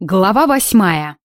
Глава восьмая.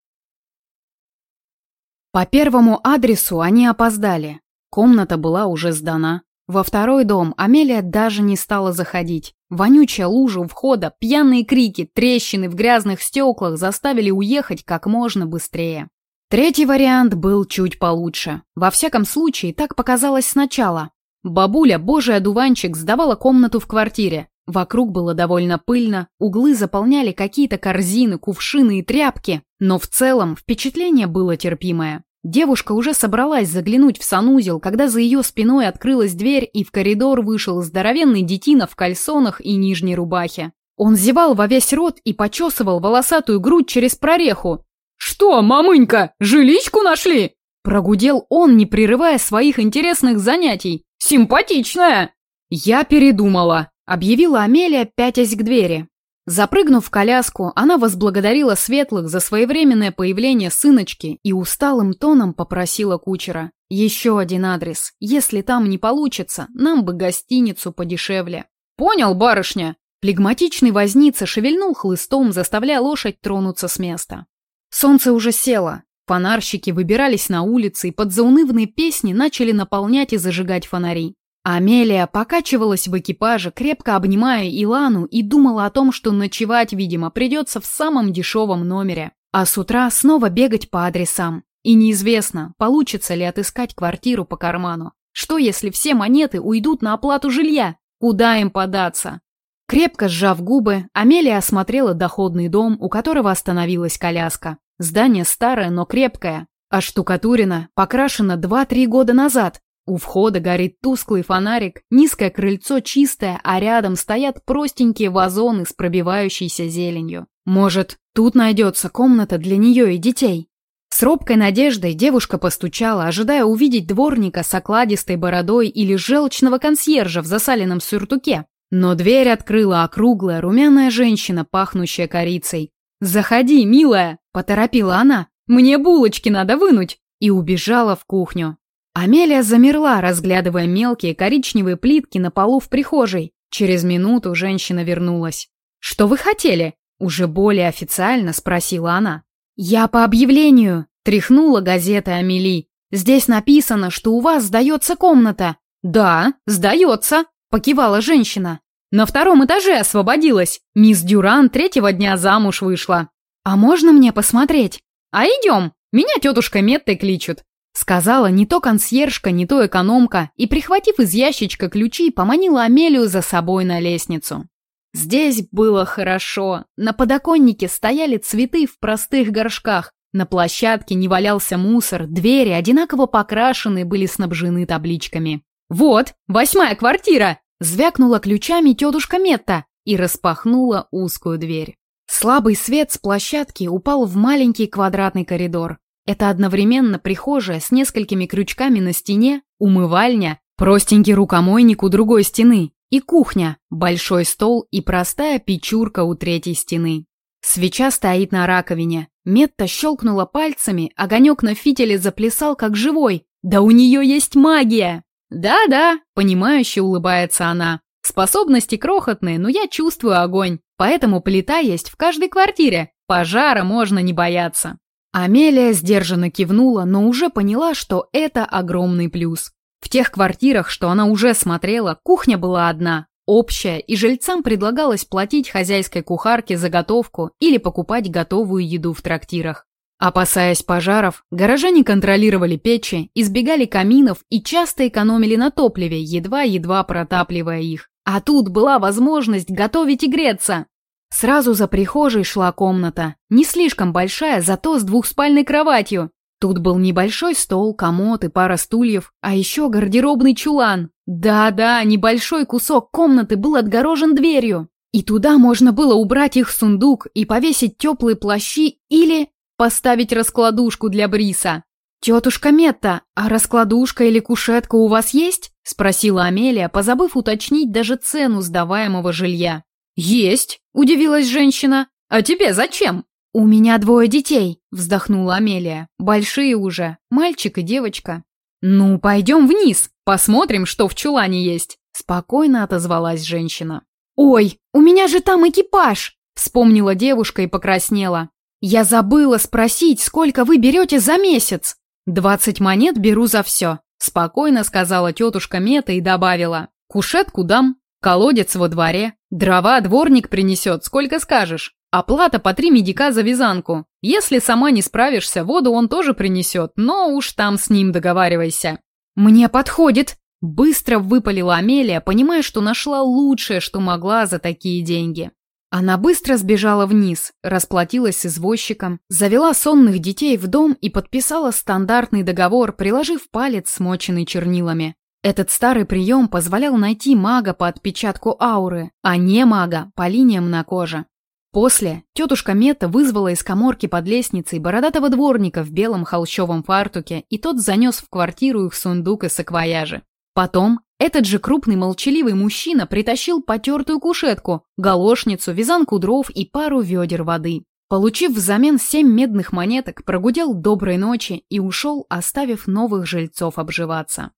По первому адресу они опоздали. Комната была уже сдана. Во второй дом Амелия даже не стала заходить. Вонючая лужа у входа, пьяные крики, трещины в грязных стеклах заставили уехать как можно быстрее. Третий вариант был чуть получше. Во всяком случае, так показалось сначала. Бабуля, божий одуванчик, сдавала комнату в квартире. Вокруг было довольно пыльно, углы заполняли какие-то корзины, кувшины и тряпки, но в целом впечатление было терпимое. Девушка уже собралась заглянуть в санузел, когда за ее спиной открылась дверь и в коридор вышел здоровенный детина в кальсонах и нижней рубахе. Он зевал во весь рот и почесывал волосатую грудь через прореху. «Что, мамынька, жиличку нашли?» Прогудел он, не прерывая своих интересных занятий. «Симпатичная!» «Я передумала», Объявила Амелия, пятясь к двери. Запрыгнув в коляску, она возблагодарила светлых за своевременное появление сыночки и усталым тоном попросила кучера. «Еще один адрес. Если там не получится, нам бы гостиницу подешевле». «Понял, барышня!» Плегматичный возница шевельнул хлыстом, заставляя лошадь тронуться с места. Солнце уже село. Фонарщики выбирались на улицы и под заунывные песни начали наполнять и зажигать фонари. Амелия покачивалась в экипаже, крепко обнимая Илану и думала о том, что ночевать, видимо, придется в самом дешевом номере. А с утра снова бегать по адресам. И неизвестно, получится ли отыскать квартиру по карману. Что, если все монеты уйдут на оплату жилья? Куда им податься? Крепко сжав губы, Амелия осмотрела доходный дом, у которого остановилась коляска. Здание старое, но крепкое. А штукатурина покрашена 2-3 года назад, у входа горит тусклый фонарик, низкое крыльцо чистое, а рядом стоят простенькие вазоны с пробивающейся зеленью. Может, тут найдется комната для нее и детей? С робкой надеждой девушка постучала, ожидая увидеть дворника с окладистой бородой или желчного консьержа в засаленном сюртуке. Но дверь открыла округлая, румяная женщина, пахнущая корицей. «Заходи, милая!» – поторопила она. «Мне булочки надо вынуть!» И убежала в кухню. Амелия замерла, разглядывая мелкие коричневые плитки на полу в прихожей. Через минуту женщина вернулась. «Что вы хотели?» Уже более официально спросила она. «Я по объявлению», — тряхнула газета Амели. «Здесь написано, что у вас сдается комната». «Да, сдается», — покивала женщина. «На втором этаже освободилась. Мисс Дюран третьего дня замуж вышла». «А можно мне посмотреть?» «А идем. Меня тетушка Меттой кличут. Сказала не то консьержка, не то экономка, и, прихватив из ящичка ключи, поманила Амелию за собой на лестницу. Здесь было хорошо. На подоконнике стояли цветы в простых горшках. На площадке не валялся мусор, двери, одинаково покрашенные, были снабжены табличками. «Вот, восьмая квартира!» Звякнула ключами тетушка Метта и распахнула узкую дверь. Слабый свет с площадки упал в маленький квадратный коридор. Это одновременно прихожая с несколькими крючками на стене, умывальня, простенький рукомойник у другой стены и кухня, большой стол и простая печурка у третьей стены. Свеча стоит на раковине. Метта щелкнула пальцами, огонек на фитиле заплясал как живой. Да у нее есть магия! Да-да, понимающе улыбается она. Способности крохотные, но я чувствую огонь, поэтому плита есть в каждой квартире. Пожара можно не бояться. Амелия сдержанно кивнула, но уже поняла, что это огромный плюс. В тех квартирах, что она уже смотрела, кухня была одна, общая, и жильцам предлагалось платить хозяйской кухарке за готовку или покупать готовую еду в трактирах. Опасаясь пожаров, горожане контролировали печи, избегали каминов и часто экономили на топливе, едва-едва протапливая их. А тут была возможность готовить и греться. Сразу за прихожей шла комната. Не слишком большая, зато с двухспальной кроватью. Тут был небольшой стол, комод и пара стульев, а еще гардеробный чулан. Да-да, небольшой кусок комнаты был отгорожен дверью. И туда можно было убрать их сундук и повесить теплые плащи или поставить раскладушку для Бриса. «Тетушка Метта, а раскладушка или кушетка у вас есть?» – спросила Амелия, позабыв уточнить даже цену сдаваемого жилья. «Есть», – удивилась женщина. «А тебе зачем?» «У меня двое детей», – вздохнула Амелия. «Большие уже, мальчик и девочка». «Ну, пойдем вниз, посмотрим, что в чулане есть», – спокойно отозвалась женщина. «Ой, у меня же там экипаж!» – вспомнила девушка и покраснела. Я забыла спросить, сколько вы берете за месяц?» «Двадцать монет беру за все», — спокойно сказала тетушка Мета и добавила. «Кушетку дам, колодец во дворе, дрова дворник принесет, сколько скажешь. Оплата по три медика за вязанку. Если сама не справишься, воду он тоже принесет, но уж там с ним договаривайся». «Мне подходит!» Быстро выпалила Амелия, понимая, что нашла лучшее, что могла за такие деньги. Она быстро сбежала вниз, расплатилась с извозчиком, завела сонных детей в дом и подписала стандартный договор, приложив палец, смоченный чернилами. Этот старый прием позволял найти мага по отпечатку ауры, а не мага по линиям на коже. После тетушка Мета вызвала из коморки под лестницей бородатого дворника в белом холщовом фартуке, и тот занес в квартиру их сундук и саквояжи. Потом этот же крупный молчаливый мужчина притащил потертую кушетку, галошницу, вязанку дров и пару ведер воды. Получив взамен семь медных монеток, прогудел доброй ночи и ушел, оставив новых жильцов обживаться.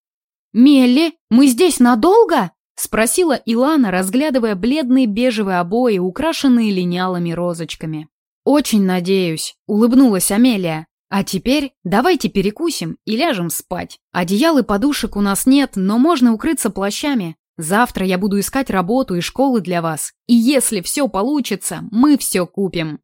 «Мелли, мы здесь надолго?» — спросила Илана, разглядывая бледные бежевые обои, украшенные линялыми розочками. «Очень надеюсь», — улыбнулась Амелия. А теперь давайте перекусим и ляжем спать. Одеял и подушек у нас нет, но можно укрыться плащами. Завтра я буду искать работу и школы для вас. И если все получится, мы все купим.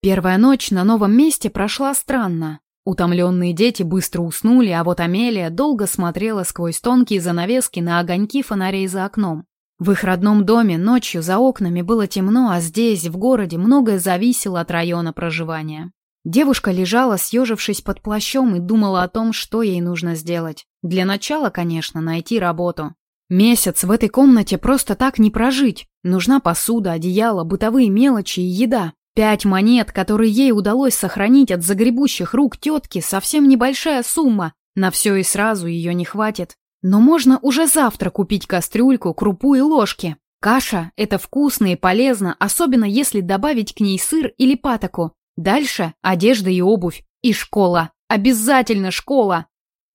Первая ночь на новом месте прошла странно. Утомленные дети быстро уснули, а вот Амелия долго смотрела сквозь тонкие занавески на огоньки фонарей за окном. В их родном доме ночью за окнами было темно, а здесь, в городе, многое зависело от района проживания. Девушка лежала, съежившись под плащом, и думала о том, что ей нужно сделать. Для начала, конечно, найти работу. Месяц в этой комнате просто так не прожить. Нужна посуда, одеяло, бытовые мелочи и еда. Пять монет, которые ей удалось сохранить от загребущих рук тетки, совсем небольшая сумма. На все и сразу ее не хватит. Но можно уже завтра купить кастрюльку, крупу и ложки. Каша – это вкусно и полезно, особенно если добавить к ней сыр или патоку. Дальше одежда и обувь. И школа. Обязательно школа.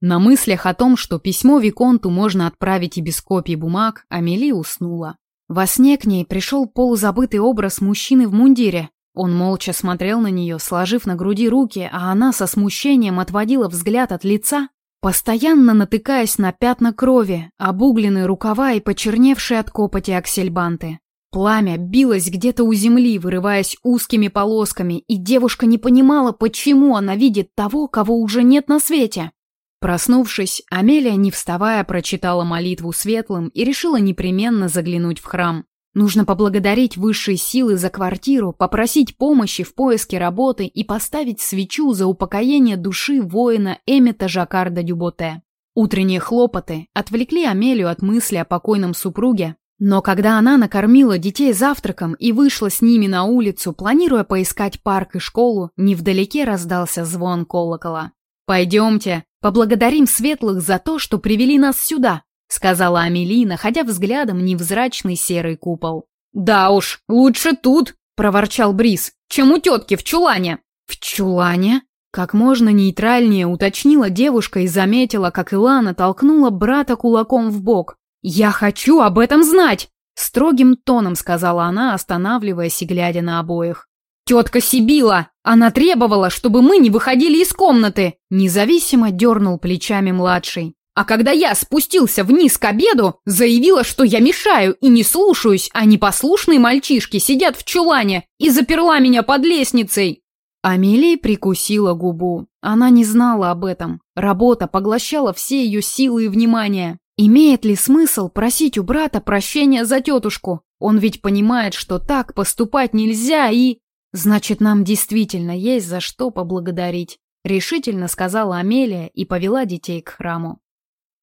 На мыслях о том, что письмо Виконту можно отправить и без копий бумаг, Амели уснула. Во сне к ней пришел полузабытый образ мужчины в мундире. Он молча смотрел на нее, сложив на груди руки, а она со смущением отводила взгляд от лица, постоянно натыкаясь на пятна крови, обугленные рукава и почерневшие от копоти аксельбанты. Пламя билось где-то у земли, вырываясь узкими полосками, и девушка не понимала, почему она видит того, кого уже нет на свете. Проснувшись, Амелия, не вставая, прочитала молитву светлым и решила непременно заглянуть в храм. Нужно поблагодарить высшие силы за квартиру, попросить помощи в поиске работы и поставить свечу за упокоение души воина Эмета Жакарда Дюботе. Утренние хлопоты отвлекли Амелию от мысли о покойном супруге, но когда она накормила детей завтраком и вышла с ними на улицу, планируя поискать парк и школу, невдалеке раздался звон колокола. «Пойдемте, поблагодарим светлых за то, что привели нас сюда», сказала Амели, находя взглядом невзрачный серый купол. «Да уж, лучше тут», проворчал Брис, чем у тетки в чулане. «В чулане?» Как можно нейтральнее уточнила девушка и заметила, как Илана толкнула брата кулаком в бок. «Я хочу об этом знать!» Строгим тоном сказала она, останавливаясь и глядя на обоих. «Тетка Сибила! Она требовала, чтобы мы не выходили из комнаты!» Независимо дернул плечами младший. А когда я спустился вниз к обеду, заявила, что я мешаю и не слушаюсь, а непослушные мальчишки сидят в чулане и заперла меня под лестницей. Амелия прикусила губу. Она не знала об этом. Работа поглощала все ее силы и внимание. Имеет ли смысл просить у брата прощения за тетушку? Он ведь понимает, что так поступать нельзя и... Значит, нам действительно есть за что поблагодарить, решительно сказала Амелия и повела детей к храму.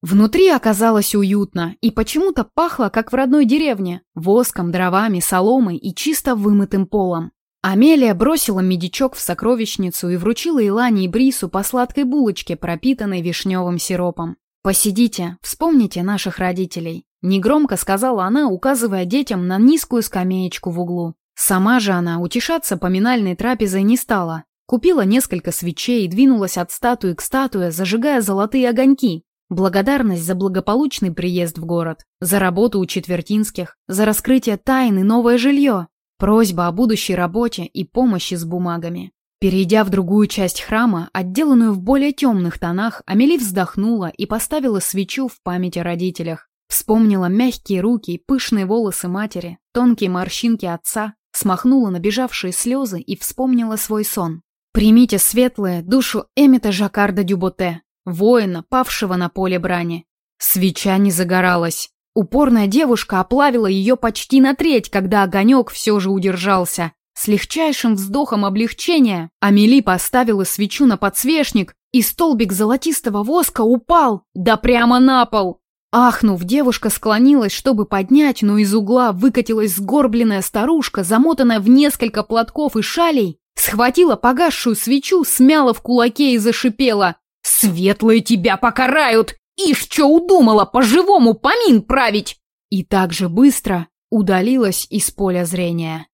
Внутри оказалось уютно и почему-то пахло, как в родной деревне, воском, дровами, соломой и чисто вымытым полом. Амелия бросила медичок в сокровищницу и вручила Илане и Брису по сладкой булочке, пропитанной вишневым сиропом. «Посидите, вспомните наших родителей», — негромко сказала она, указывая детям на низкую скамеечку в углу. Сама же она утешаться поминальной трапезой не стала. Купила несколько свечей и двинулась от статуи к статуе, зажигая золотые огоньки. Благодарность за благополучный приезд в город, за работу у четвертинских, за раскрытие тайн и новое жилье. Просьба о будущей работе и помощи с бумагами. Перейдя в другую часть храма, отделанную в более темных тонах, Амели вздохнула и поставила свечу в память о родителях. Вспомнила мягкие руки, пышные волосы матери, тонкие морщинки отца, смахнула набежавшие слезы и вспомнила свой сон. «Примите светлое душу Эмита Жакарда Дюботе, воина, павшего на поле брани». Свеча не загоралась. Упорная девушка оплавила ее почти на треть, когда огонек все же удержался. С легчайшим вздохом облегчения Амели поставила свечу на подсвечник, и столбик золотистого воска упал, да прямо на пол. Ахнув, девушка склонилась, чтобы поднять, но из угла выкатилась сгорбленная старушка, замотанная в несколько платков и шалей, схватила погасшую свечу, смяла в кулаке и зашипела. «Светлые тебя покарают! Ишь, что удумала, по-живому помин править!» И так же быстро удалилась из поля зрения.